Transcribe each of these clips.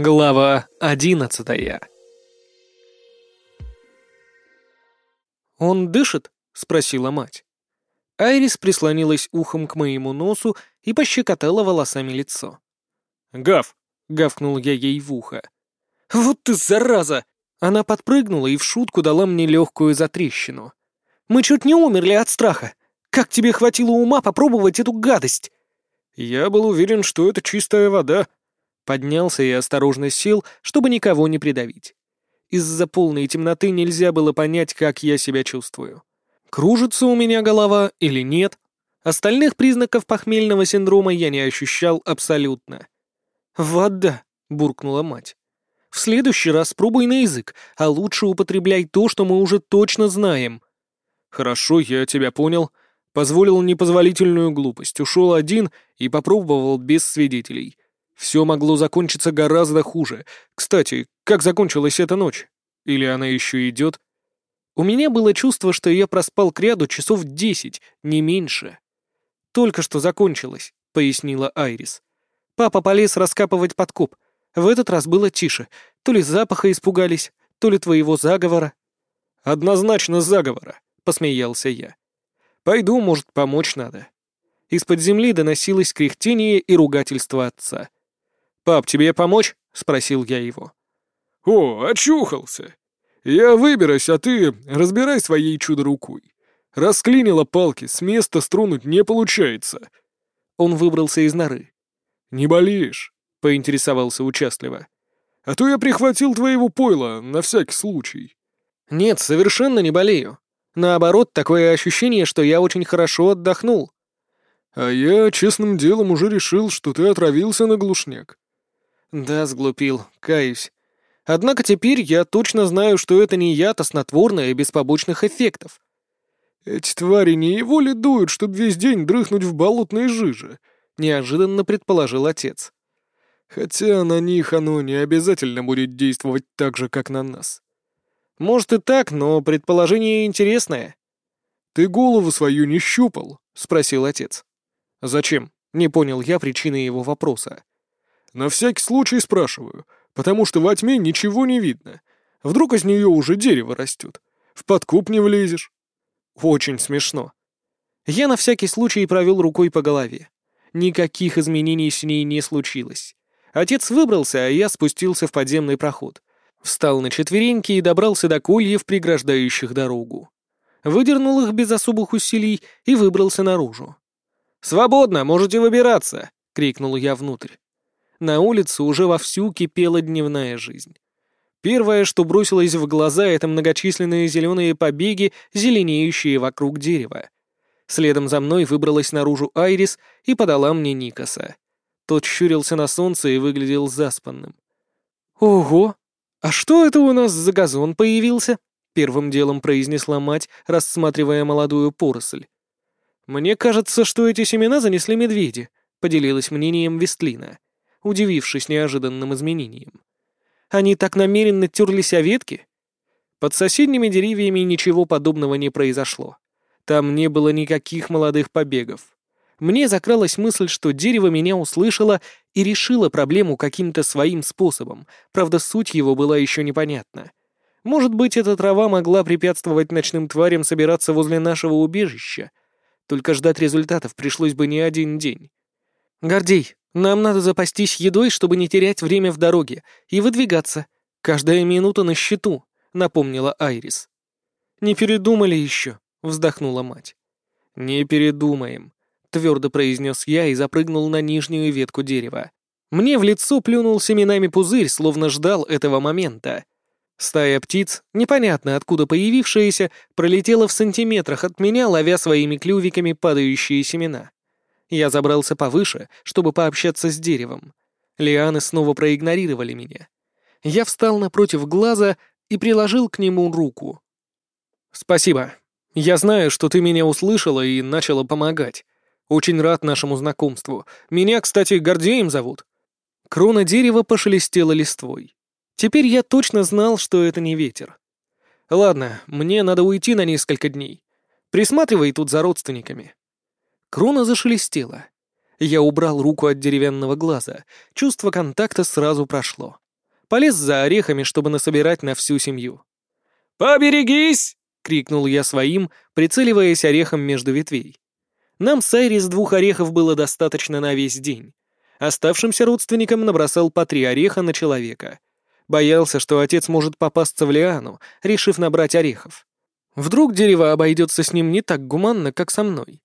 Глава одиннадцатая «Он дышит?» — спросила мать. Айрис прислонилась ухом к моему носу и пощекотала волосами лицо. «Гав!» — гавкнул я ей в ухо. «Вот ты зараза!» Она подпрыгнула и в шутку дала мне легкую затрещину. «Мы чуть не умерли от страха. Как тебе хватило ума попробовать эту гадость?» «Я был уверен, что это чистая вода». Поднялся и осторожно сел, чтобы никого не придавить. Из-за полной темноты нельзя было понять, как я себя чувствую. Кружится у меня голова или нет? Остальных признаков похмельного синдрома я не ощущал абсолютно. «Вода!» — буркнула мать. «В следующий раз пробуй на язык, а лучше употребляй то, что мы уже точно знаем». «Хорошо, я тебя понял. Позволил непозволительную глупость, ушел один и попробовал без свидетелей. Все могло закончиться гораздо хуже. Кстати, как закончилась эта ночь? Или она еще идет? У меня было чувство, что я проспал к ряду часов десять, не меньше. «Только что закончилось», — пояснила Айрис. «Папа полез раскапывать подкоп. В этот раз было тише. То ли запаха испугались, то ли твоего заговора». «Однозначно заговора», — посмеялся я. «Пойду, может, помочь надо». Из-под земли доносилось кряхтение и ругательство отца. «Пап, тебе помочь?» — спросил я его. «О, очухался! Я выберусь, а ты разбирай своей чудо-рукой. Расклинила палки, с места струнуть не получается». Он выбрался из норы. «Не болеешь?» — поинтересовался участливо. «А то я прихватил твоего пойла, на всякий случай». «Нет, совершенно не болею. Наоборот, такое ощущение, что я очень хорошо отдохнул». «А я честным делом уже решил, что ты отравился на глушняк. Да, сглупил, каюсь. Однако теперь я точно знаю, что это не яд, а снотворное без побочных эффектов. Эти твари не его ли дуют, чтобы весь день дрыхнуть в болотной жиже? Неожиданно предположил отец. Хотя на них оно не обязательно будет действовать так же, как на нас. Может и так, но предположение интересное. Ты голову свою не щупал? Спросил отец. Зачем? Не понял я причины его вопроса. На всякий случай спрашиваю, потому что во тьме ничего не видно. Вдруг из нее уже дерево растет. В подкуп не влезешь. Очень смешно. Я на всякий случай провел рукой по голове. Никаких изменений с ней не случилось. Отец выбрался, а я спустился в подземный проход. Встал на четвереньки и добрался до кольев, преграждающих дорогу. Выдернул их без особых усилий и выбрался наружу. «Свободно, можете выбираться!» — крикнул я внутрь на улице уже вовсю кипела дневная жизнь. Первое, что бросилось в глаза, это многочисленные зеленые побеги, зеленеющие вокруг дерева. Следом за мной выбралась наружу Айрис и подала мне Никаса. Тот щурился на солнце и выглядел заспанным. «Ого! А что это у нас за газон появился?» — первым делом произнесла мать, рассматривая молодую поросль. «Мне кажется, что эти семена занесли медведи», — поделилась мнением Вестлина удивившись неожиданным изменениям. Они так намеренно терлись о ветки? Под соседними деревьями ничего подобного не произошло. Там не было никаких молодых побегов. Мне закралась мысль, что дерево меня услышало и решило проблему каким-то своим способом, правда, суть его была еще непонятна. Может быть, эта трава могла препятствовать ночным тварям собираться возле нашего убежища. Только ждать результатов пришлось бы не один день. «Гордей, нам надо запастись едой, чтобы не терять время в дороге, и выдвигаться. Каждая минута на счету», — напомнила Айрис. «Не передумали еще», — вздохнула мать. «Не передумаем», — твердо произнес я и запрыгнул на нижнюю ветку дерева. Мне в лицо плюнул семенами пузырь, словно ждал этого момента. Стая птиц, непонятно откуда появившаяся, пролетела в сантиметрах от меня, ловя своими клювиками падающие семена. Я забрался повыше, чтобы пообщаться с деревом. Лианы снова проигнорировали меня. Я встал напротив глаза и приложил к нему руку. «Спасибо. Я знаю, что ты меня услышала и начала помогать. Очень рад нашему знакомству. Меня, кстати, Гордеем зовут». Крона дерева пошелестела листвой. Теперь я точно знал, что это не ветер. «Ладно, мне надо уйти на несколько дней. Присматривай тут за родственниками». Крона зашелестела. Я убрал руку от деревянного глаза. Чувство контакта сразу прошло. Полез за орехами, чтобы насобирать на всю семью. «Поберегись!» — крикнул я своим, прицеливаясь орехом между ветвей. Нам с Айрис двух орехов было достаточно на весь день. Оставшимся родственникам набросал по три ореха на человека. Боялся, что отец может попасться в лиану, решив набрать орехов. Вдруг дерево обойдется с ним не так гуманно, как со мной.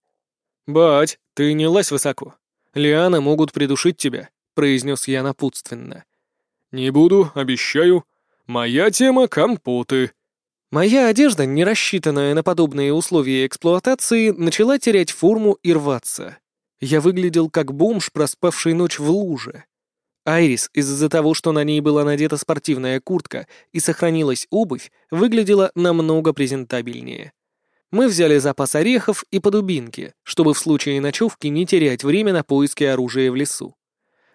«Бать, ты не лазь высоко. Лианы могут придушить тебя», — произнес я напутственно. «Не буду, обещаю. Моя тема — компоты». Моя одежда, не рассчитанная на подобные условия эксплуатации, начала терять форму и рваться. Я выглядел как бомж, проспавший ночь в луже. Айрис, из-за того, что на ней была надета спортивная куртка и сохранилась обувь, выглядела намного презентабельнее. Мы взяли запас орехов и подубинки, чтобы в случае ночевки не терять время на поиски оружия в лесу.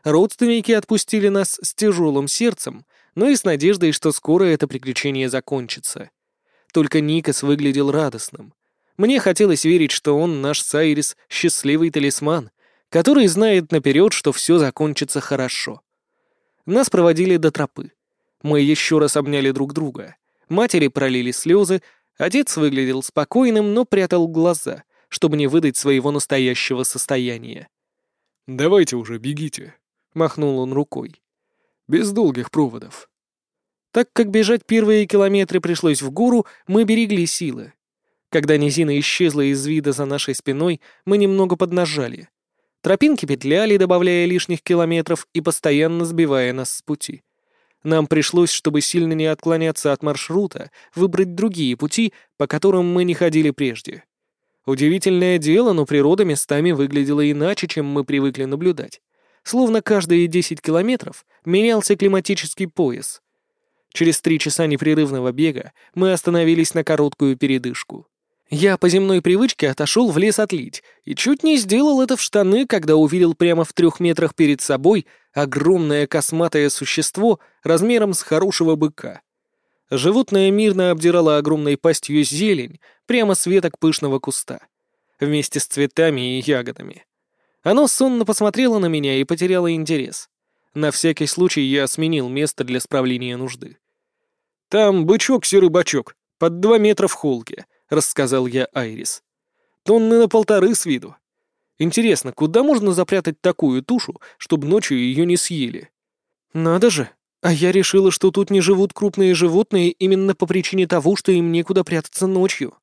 Родственники отпустили нас с тяжелым сердцем, но и с надеждой, что скоро это приключение закончится. Только Никас выглядел радостным. Мне хотелось верить, что он наш Сайрис счастливый талисман, который знает наперед, что все закончится хорошо. Нас проводили до тропы. Мы еще раз обняли друг друга. Матери пролили слезы, отец выглядел спокойным, но прятал глаза, чтобы не выдать своего настоящего состояния. «Давайте уже, бегите», — махнул он рукой. «Без долгих проводов». Так как бежать первые километры пришлось в гору, мы берегли силы. Когда низина исчезла из вида за нашей спиной, мы немного поднажали. Тропинки петляли, добавляя лишних километров и постоянно сбивая нас с пути. Нам пришлось, чтобы сильно не отклоняться от маршрута, выбрать другие пути, по которым мы не ходили прежде. Удивительное дело, но природа местами выглядела иначе, чем мы привыкли наблюдать. Словно каждые 10 километров менялся климатический пояс. Через три часа непрерывного бега мы остановились на короткую передышку. Я по земной привычке отошел в лес отлить и чуть не сделал это в штаны, когда увидел прямо в трех метрах перед собой огромное косматое существо размером с хорошего быка. Животное мирно обдирало огромной пастью зелень прямо с веток пышного куста, вместе с цветами и ягодами. Оно сонно посмотрело на меня и потеряло интерес. На всякий случай я сменил место для справления нужды. «Там бычок-серый бачок, под два метра в холке», — рассказал я Айрис. «Тонны на полторы с виду. Интересно, куда можно запрятать такую тушу, чтобы ночью ее не съели?» «Надо же! А я решила, что тут не живут крупные животные именно по причине того, что им некуда прятаться ночью».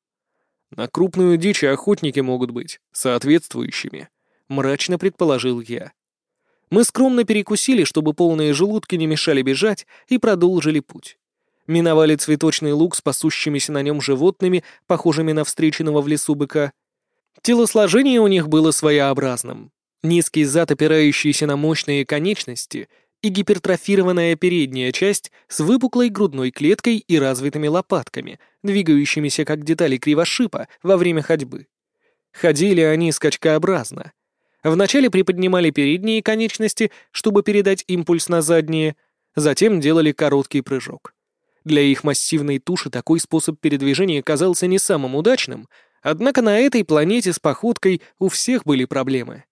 «На крупную дичь охотники могут быть, соответствующими», — мрачно предположил я. Мы скромно перекусили, чтобы полные желудки не мешали бежать, и продолжили путь миновали цветочный луг с пасущимися на нем животными, похожими на встреченного в лесу быка. Телосложение у них было своеобразным. Низкий зад, опирающийся на мощные конечности, и гипертрофированная передняя часть с выпуклой грудной клеткой и развитыми лопатками, двигающимися как детали кривошипа во время ходьбы. Ходили они скачкообразно. Вначале приподнимали передние конечности, чтобы передать импульс на задние, затем делали короткий прыжок. Для их массивной туши такой способ передвижения казался не самым удачным, однако на этой планете с походкой у всех были проблемы.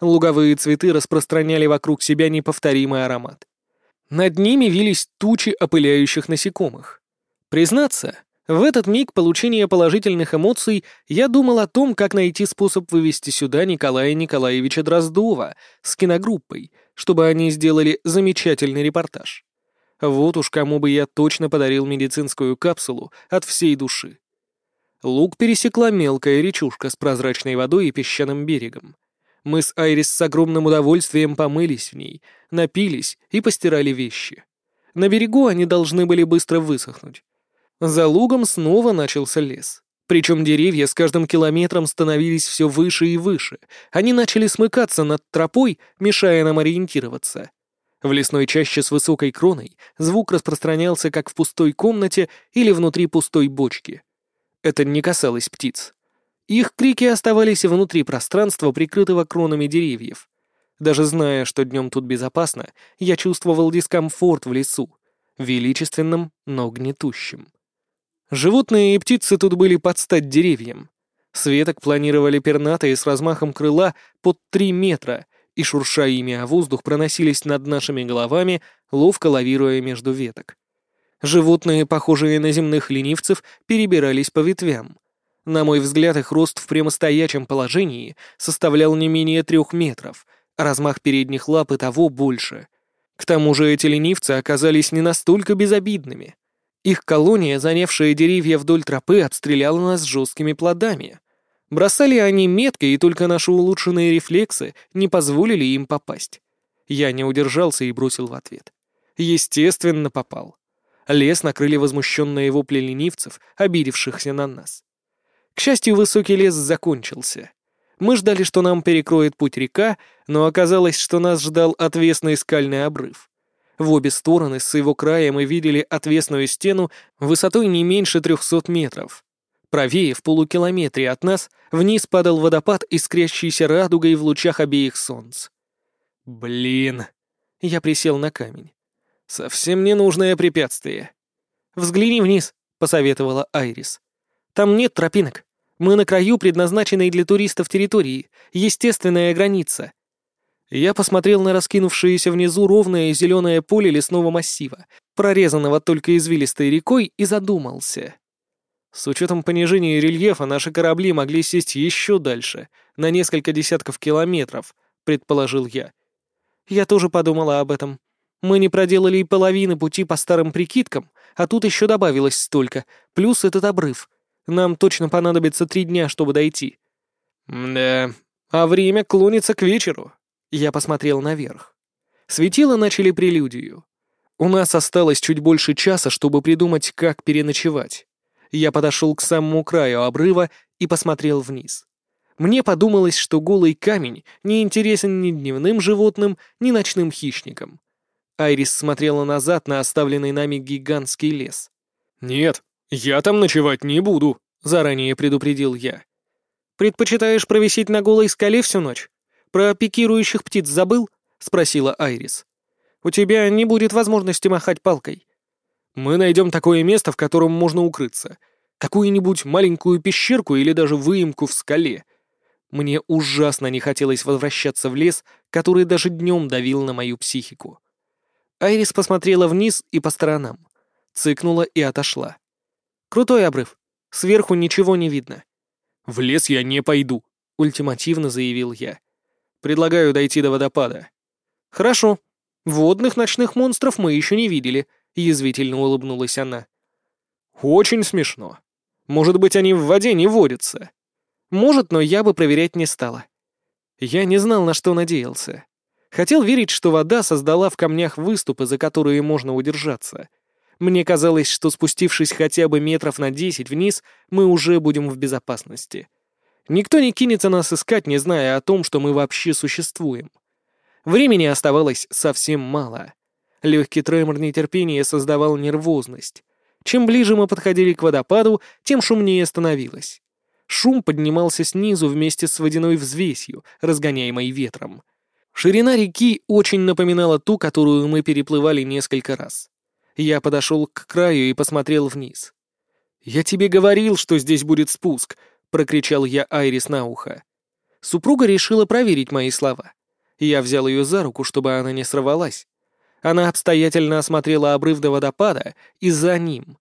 Луговые цветы распространяли вокруг себя неповторимый аромат. Над ними вились тучи опыляющих насекомых. Признаться, в этот миг получения положительных эмоций я думал о том, как найти способ вывести сюда Николая Николаевича Дроздова с киногруппой, чтобы они сделали замечательный репортаж. Вот уж кому бы я точно подарил медицинскую капсулу от всей души. Луг пересекла мелкая речушка с прозрачной водой и песчаным берегом. Мы с Айрис с огромным удовольствием помылись в ней, напились и постирали вещи. На берегу они должны были быстро высохнуть. За лугом снова начался лес. Причем деревья с каждым километром становились все выше и выше. Они начали смыкаться над тропой, мешая нам ориентироваться. В лесной чаще с высокой кроной звук распространялся как в пустой комнате или внутри пустой бочки. Это не касалось птиц. Их крики оставались внутри пространства, прикрытого кронами деревьев. Даже зная, что днем тут безопасно, я чувствовал дискомфорт в лесу, величественным, но гнетущим. Животные и птицы тут были под стать деревьям. Светок планировали пернатые с размахом крыла под три метра и, шурша ими о воздух, проносились над нашими головами, ловко лавируя между веток. Животные, похожие на земных ленивцев, перебирались по ветвям. На мой взгляд, их рост в прямостоячем положении составлял не менее трех метров, а размах передних лап и того больше. К тому же эти ленивцы оказались не настолько безобидными. Их колония, занявшая деревья вдоль тропы, обстреляла нас жесткими плодами. Бросали они метко, и только наши улучшенные рефлексы не позволили им попасть. Я не удержался и бросил в ответ. Естественно, попал. Лес накрыли возмущенные вопли ленивцев, обидевшихся на нас. К счастью, высокий лес закончился. Мы ждали, что нам перекроет путь река, но оказалось, что нас ждал отвесный скальный обрыв. В обе стороны с его края мы видели отвесную стену высотой не меньше трехсот метров. Правее, в полукилометре от нас, вниз падал водопад, искрящийся радугой в лучах обеих солнц. «Блин!» Я присел на камень. «Совсем ненужное препятствие». «Взгляни вниз», — посоветовала Айрис. «Там нет тропинок. Мы на краю предназначенной для туристов территории, естественная граница». Я посмотрел на раскинувшееся внизу ровное зеленое поле лесного массива, прорезанного только извилистой рекой, и задумался. С учетом понижения рельефа наши корабли могли сесть еще дальше, на несколько десятков километров, предположил я. Я тоже подумала об этом. Мы не проделали и половины пути по старым прикидкам, а тут еще добавилось столько, плюс этот обрыв. Нам точно понадобится три дня, чтобы дойти. Да, а время клонится к вечеру. Я посмотрел наверх. Светила начали прелюдию. У нас осталось чуть больше часа, чтобы придумать, как переночевать. Я подошел к самому краю обрыва и посмотрел вниз. Мне подумалось, что голый камень не интересен ни дневным животным, ни ночным хищникам. Айрис смотрела назад на оставленный нами гигантский лес. «Нет, я там ночевать не буду», — заранее предупредил я. «Предпочитаешь провисеть на голой скале всю ночь? Про пикирующих птиц забыл?» — спросила Айрис. «У тебя не будет возможности махать палкой. Мы найдем такое место, в котором можно укрыться. Какую-нибудь маленькую пещерку или даже выемку в скале. Мне ужасно не хотелось возвращаться в лес, который даже днем давил на мою психику. Айрис посмотрела вниз и по сторонам. Цыкнула и отошла. «Крутой обрыв. Сверху ничего не видно». «В лес я не пойду», — ультимативно заявил я. «Предлагаю дойти до водопада». «Хорошо. Водных ночных монстров мы еще не видели», — язвительно улыбнулась она. «Очень смешно. Может быть, они в воде не водятся?» «Может, но я бы проверять не стала». Я не знал, на что надеялся. Хотел верить, что вода создала в камнях выступы, за которые можно удержаться. Мне казалось, что спустившись хотя бы метров на десять вниз, мы уже будем в безопасности. Никто не кинется нас искать, не зная о том, что мы вообще существуем. Времени оставалось совсем мало. Легкий тремор нетерпения создавал нервозность. Чем ближе мы подходили к водопаду, тем шумнее становилось. Шум поднимался снизу вместе с водяной взвесью, разгоняемой ветром. Ширина реки очень напоминала ту, которую мы переплывали несколько раз. Я подошел к краю и посмотрел вниз. «Я тебе говорил, что здесь будет спуск», — прокричал я Айрис на ухо. Супруга решила проверить мои слова. Я взял ее за руку, чтобы она не сорвалась. Она обстоятельно осмотрела обрыв до водопада и за ним.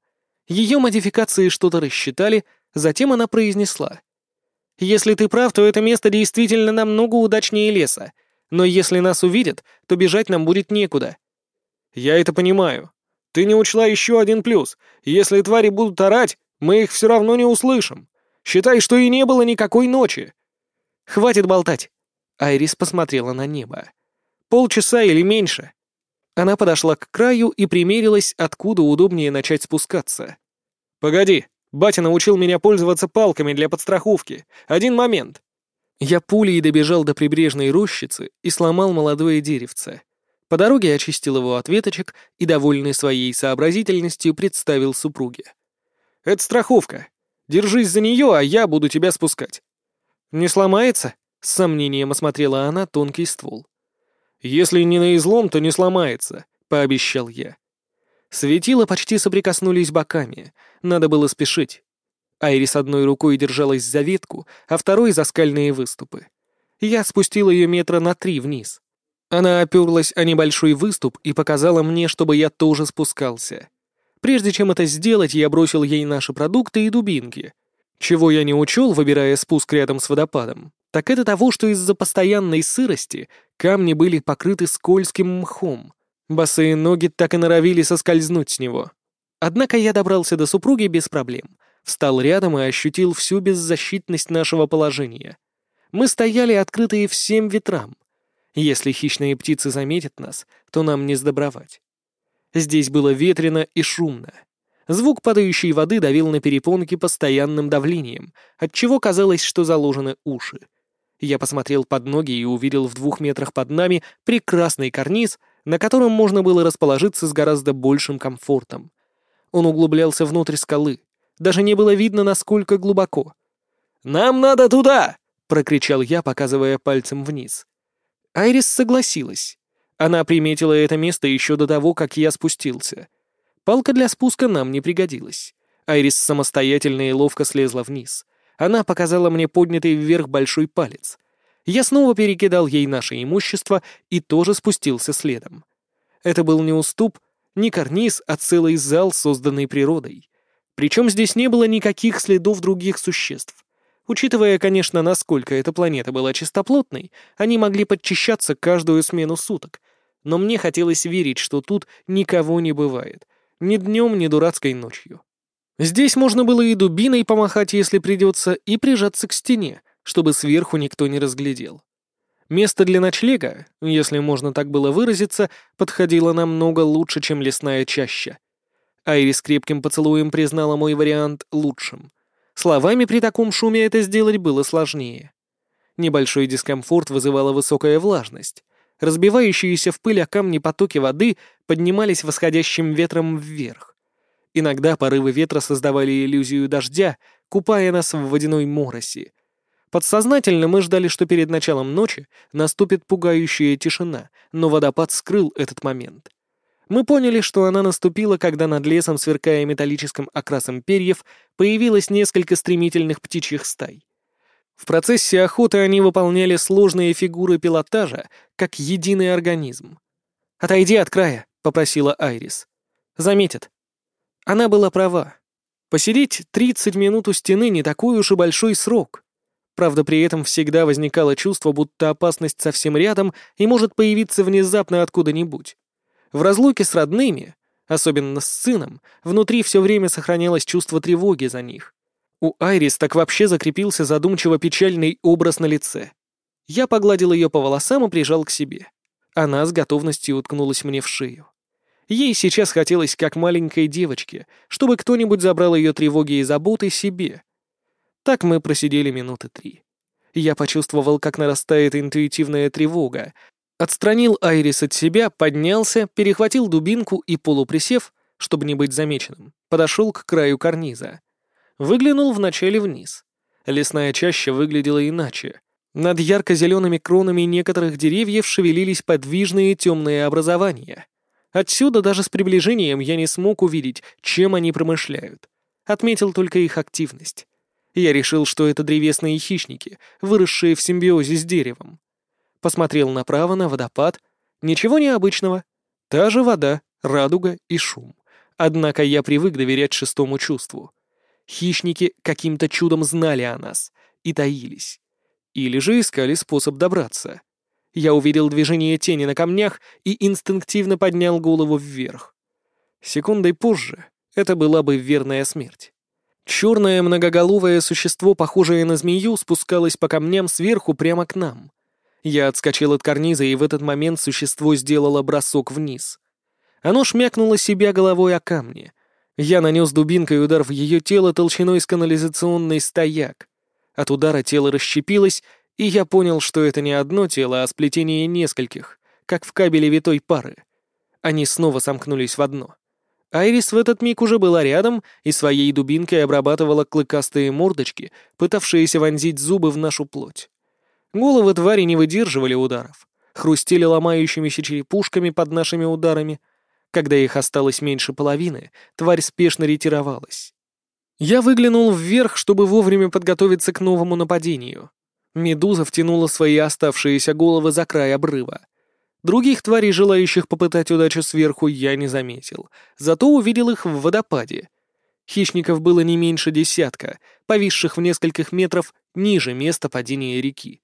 Ее модификации что-то рассчитали, затем она произнесла. «Если ты прав, то это место действительно намного удачнее леса, но если нас увидят, то бежать нам будет некуда». «Я это понимаю. Ты не учла еще один плюс. Если твари будут орать, мы их все равно не услышим. Считай, что и не было никакой ночи». «Хватит болтать». Айрис посмотрела на небо. «Полчаса или меньше. Она подошла к краю и примерилась, откуда удобнее начать спускаться. «Погоди, батя научил меня пользоваться палками для подстраховки. Один момент». Я пулей добежал до прибрежной рощицы и сломал молодое деревце. По дороге очистил его от веточек и, довольный своей сообразительностью, представил супруге. «Это страховка. Держись за нее, а я буду тебя спускать». «Не сломается?» — с сомнением осмотрела она тонкий ствол. «Если не на излом, то не сломается», — пообещал я. Светила почти соприкоснулись боками, надо было спешить. Айрис одной рукой держалась за ветку, а второй — за скальные выступы. Я спустил ее метра на три вниз. Она оперлась о небольшой выступ и показала мне, чтобы я тоже спускался. Прежде чем это сделать, я бросил ей наши продукты и дубинки. Чего я не учел, выбирая спуск рядом с водопадом, так это того, что из-за постоянной сырости камни были покрыты скользким мхом. Босые ноги так и норовили соскользнуть с него. Однако я добрался до супруги без проблем, встал рядом и ощутил всю беззащитность нашего положения. Мы стояли открытые всем ветрам. Если хищные птицы заметят нас, то нам не сдобровать. Здесь было ветрено и шумно. Звук падающей воды давил на перепонки постоянным давлением, отчего казалось, что заложены уши. Я посмотрел под ноги и увидел в двух метрах под нами прекрасный карниз, на котором можно было расположиться с гораздо большим комфортом. Он углублялся внутрь скалы. Даже не было видно, насколько глубоко. «Нам надо туда!» — прокричал я, показывая пальцем вниз. Айрис согласилась. Она приметила это место еще до того, как я спустился. Палка для спуска нам не пригодилась. Айрис самостоятельно и ловко слезла вниз. Она показала мне поднятый вверх большой палец. Я снова перекидал ей наше имущество и тоже спустился следом. Это был не уступ, не карниз, а целый зал, созданный природой. Причем здесь не было никаких следов других существ. Учитывая, конечно, насколько эта планета была чистоплотной, они могли подчищаться каждую смену суток. Но мне хотелось верить, что тут никого не бывает. Ни днем, ни дурацкой ночью. Здесь можно было и дубиной помахать, если придется, и прижаться к стене, чтобы сверху никто не разглядел. Место для ночлега, если можно так было выразиться, подходило намного лучше, чем лесная чаща. Айрис крепким поцелуем признала мой вариант лучшим — Словами при таком шуме это сделать было сложнее. Небольшой дискомфорт вызывала высокая влажность. Разбивающиеся в пыль о камни потоки воды поднимались восходящим ветром вверх. Иногда порывы ветра создавали иллюзию дождя, купая нас в водяной мороси. Подсознательно мы ждали, что перед началом ночи наступит пугающая тишина, но водопад скрыл этот момент. Мы поняли, что она наступила, когда над лесом, сверкая металлическим окрасом перьев, появилось несколько стремительных птичьих стай. В процессе охоты они выполняли сложные фигуры пилотажа, как единый организм. «Отойди от края», — попросила Айрис. «Заметят». Она была права. Посидеть 30 минут у стены не такой уж и большой срок. Правда, при этом всегда возникало чувство, будто опасность совсем рядом и может появиться внезапно откуда-нибудь. В разлуке с родными, особенно с сыном, внутри все время сохранялось чувство тревоги за них. У Айрис так вообще закрепился задумчиво печальный образ на лице. Я погладил ее по волосам и прижал к себе. Она с готовностью уткнулась мне в шею. Ей сейчас хотелось, как маленькой девочке, чтобы кто-нибудь забрал ее тревоги и заботы себе. Так мы просидели минуты три. Я почувствовал, как нарастает интуитивная тревога, Отстранил Айрис от себя, поднялся, перехватил дубинку и, полуприсев, чтобы не быть замеченным, подошел к краю карниза. Выглянул вначале вниз. Лесная чаща выглядела иначе. Над ярко-зелеными кронами некоторых деревьев шевелились подвижные темные образования. Отсюда даже с приближением я не смог увидеть, чем они промышляют. Отметил только их активность. Я решил, что это древесные хищники, выросшие в симбиозе с деревом. Посмотрел направо на водопад. Ничего необычного. Та же вода, радуга и шум. Однако я привык доверять шестому чувству. Хищники каким-то чудом знали о нас и таились. Или же искали способ добраться. Я увидел движение тени на камнях и инстинктивно поднял голову вверх. Секундой позже это была бы верная смерть. Черное многоголовое существо, похожее на змею, спускалось по камням сверху прямо к нам. Я отскочил от карниза, и в этот момент существо сделало бросок вниз. Оно шмякнуло себя головой о камни. Я нанес дубинкой удар в ее тело толщиной с канализационный стояк. От удара тело расщепилось, и я понял, что это не одно тело, а сплетение нескольких, как в кабеле витой пары. Они снова сомкнулись в одно. Айрис в этот миг уже была рядом и своей дубинкой обрабатывала клыкастые мордочки, пытавшиеся вонзить зубы в нашу плоть. Головы твари не выдерживали ударов, хрустели ломающимися черепушками под нашими ударами. Когда их осталось меньше половины, тварь спешно ретировалась. Я выглянул вверх, чтобы вовремя подготовиться к новому нападению. Медуза втянула свои оставшиеся головы за край обрыва. Других тварей, желающих попытать удачу сверху, я не заметил, зато увидел их в водопаде. Хищников было не меньше десятка, повисших в нескольких метров ниже места падения реки.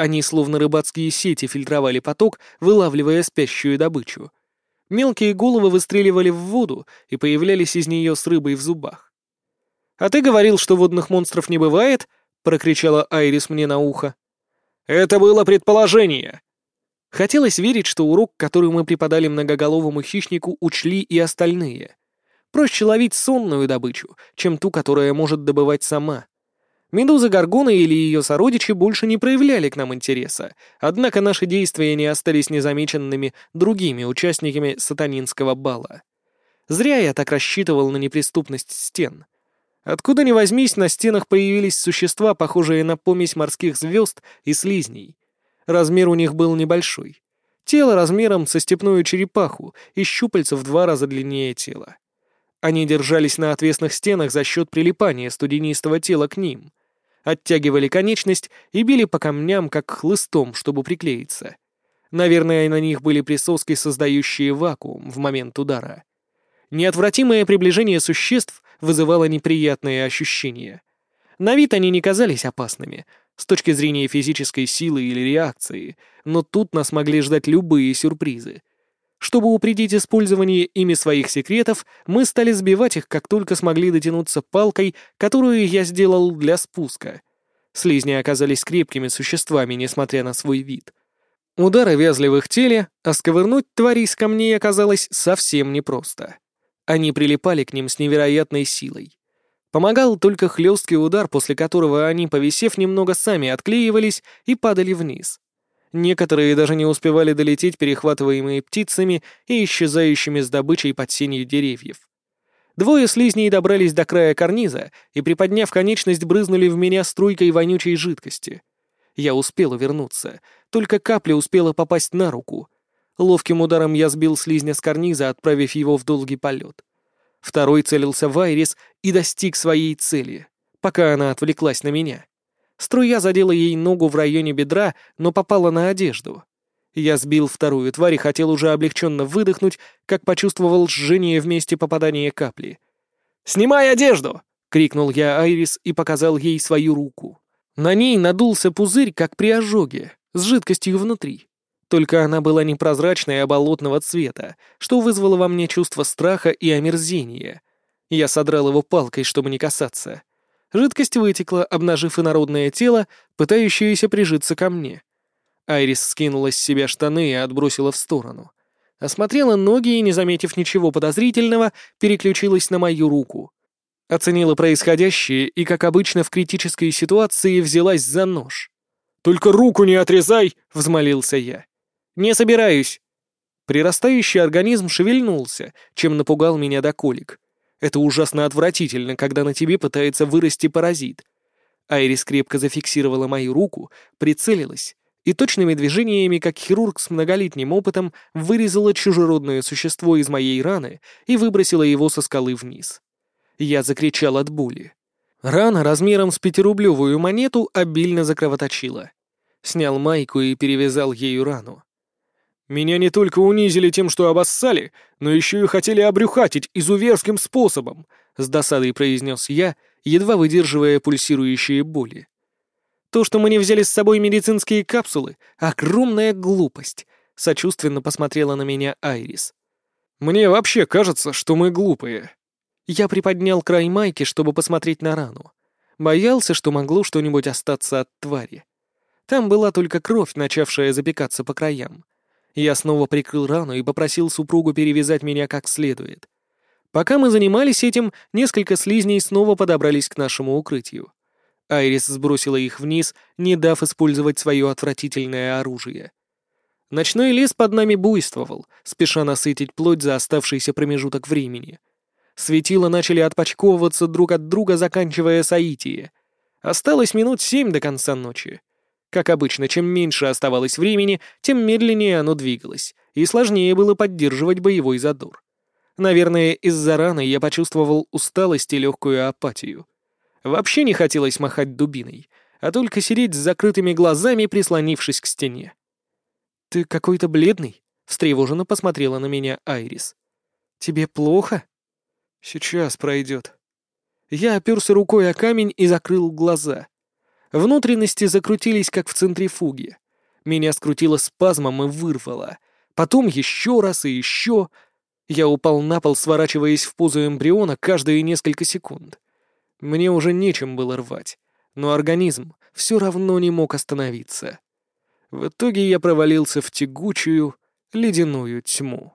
Они словно рыбацкие сети фильтровали поток, вылавливая спящую добычу. Мелкие головы выстреливали в воду и появлялись из нее с рыбой в зубах. «А ты говорил, что водных монстров не бывает?» — прокричала Айрис мне на ухо. «Это было предположение!» Хотелось верить, что урок, который мы преподали многоголовому хищнику, учли и остальные. Проще ловить сонную добычу, чем ту, которая может добывать сама. Медуза Гаргона или ее сородичи больше не проявляли к нам интереса, однако наши действия не остались незамеченными другими участниками сатанинского бала. Зря я так рассчитывал на неприступность стен. Откуда ни возьмись, на стенах появились существа, похожие на помесь морских звезд и слизней. Размер у них был небольшой. Тело размером со степную черепаху и щупальца в два раза длиннее тела. Они держались на отвесных стенах за счет прилипания студенистого тела к ним оттягивали конечность и били по камням, как хлыстом, чтобы приклеиться. Наверное, на них были присоски, создающие вакуум в момент удара. Неотвратимое приближение существ вызывало неприятные ощущения. На вид они не казались опасными, с точки зрения физической силы или реакции, но тут нас могли ждать любые сюрпризы. Чтобы упредить использование ими своих секретов, мы стали сбивать их, как только смогли дотянуться палкой, которую я сделал для спуска. Слизни оказались крепкими существами, несмотря на свой вид. Удары вязли в их теле, а сковырнуть тварей с камней оказалось совсем непросто. Они прилипали к ним с невероятной силой. Помогал только хлесткий удар, после которого они, повисев немного, сами отклеивались и падали вниз. Некоторые даже не успевали долететь, перехватываемые птицами и исчезающими с добычей под сенью деревьев. Двое слизней добрались до края карниза и, приподняв конечность, брызнули в меня струйкой вонючей жидкости. Я успел увернуться, только капля успела попасть на руку. Ловким ударом я сбил слизня с карниза, отправив его в долгий полет. Второй целился в Айрис и достиг своей цели, пока она отвлеклась на меня. Струя задела ей ногу в районе бедра, но попала на одежду. Я сбил вторую тварь и хотел уже облегченно выдохнуть, как почувствовал жжение в месте попадания капли. «Снимай одежду!» — крикнул я Айрис и показал ей свою руку. На ней надулся пузырь, как при ожоге, с жидкостью внутри. Только она была непрозрачная, а болотного цвета, что вызвало во мне чувство страха и омерзения. Я содрал его палкой, чтобы не касаться. Жидкость вытекла, обнажив инородное тело, пытающееся прижиться ко мне. Айрис скинула с себя штаны и отбросила в сторону. Осмотрела ноги и, не заметив ничего подозрительного, переключилась на мою руку. Оценила происходящее и, как обычно в критической ситуации, взялась за нож. «Только руку не отрезай!» — взмолился я. «Не собираюсь!» Прирастающий организм шевельнулся, чем напугал меня до колик. Это ужасно отвратительно, когда на тебе пытается вырасти паразит. Айрис крепко зафиксировала мою руку, прицелилась и точными движениями, как хирург с многолетним опытом, вырезала чужеродное существо из моей раны и выбросила его со скалы вниз. Я закричал от боли. Рана размером с пятирублевую монету обильно закровоточила. Снял майку и перевязал ею рану. Меня не только унизили тем, что обоссали, но еще и хотели обрюхатить изуверским способом», — с досадой произнес я, едва выдерживая пульсирующие боли. «То, что мы не взяли с собой медицинские капсулы — огромная глупость», — сочувственно посмотрела на меня Айрис. «Мне вообще кажется, что мы глупые». Я приподнял край майки, чтобы посмотреть на рану. Боялся, что могло что-нибудь остаться от твари. Там была только кровь, начавшая запекаться по краям. Я снова прикрыл рану и попросил супругу перевязать меня как следует. Пока мы занимались этим, несколько слизней снова подобрались к нашему укрытию. Айрис сбросила их вниз, не дав использовать свое отвратительное оружие. Ночной лес под нами буйствовал, спеша насытить плоть за оставшийся промежуток времени. Светила начали отпочковываться друг от друга, заканчивая соитие. Осталось минут семь до конца ночи. Как обычно, чем меньше оставалось времени, тем медленнее оно двигалось, и сложнее было поддерживать боевой задор. Наверное, из-за раны я почувствовал усталость и легкую апатию. Вообще не хотелось махать дубиной. а только сидеть с закрытыми глазами, прислонившись к стене. «Ты какой-то бледный?» — встревоженно посмотрела на меня Айрис. «Тебе плохо?» «Сейчас пройдет». Я оперся рукой о камень и закрыл глаза. Внутренности закрутились, как в центрифуге. Меня скрутило спазмом и вырвало. Потом еще раз и еще. Я упал на пол, сворачиваясь в позу эмбриона каждые несколько секунд. Мне уже нечем было рвать, но организм все равно не мог остановиться. В итоге я провалился в тягучую, ледяную тьму.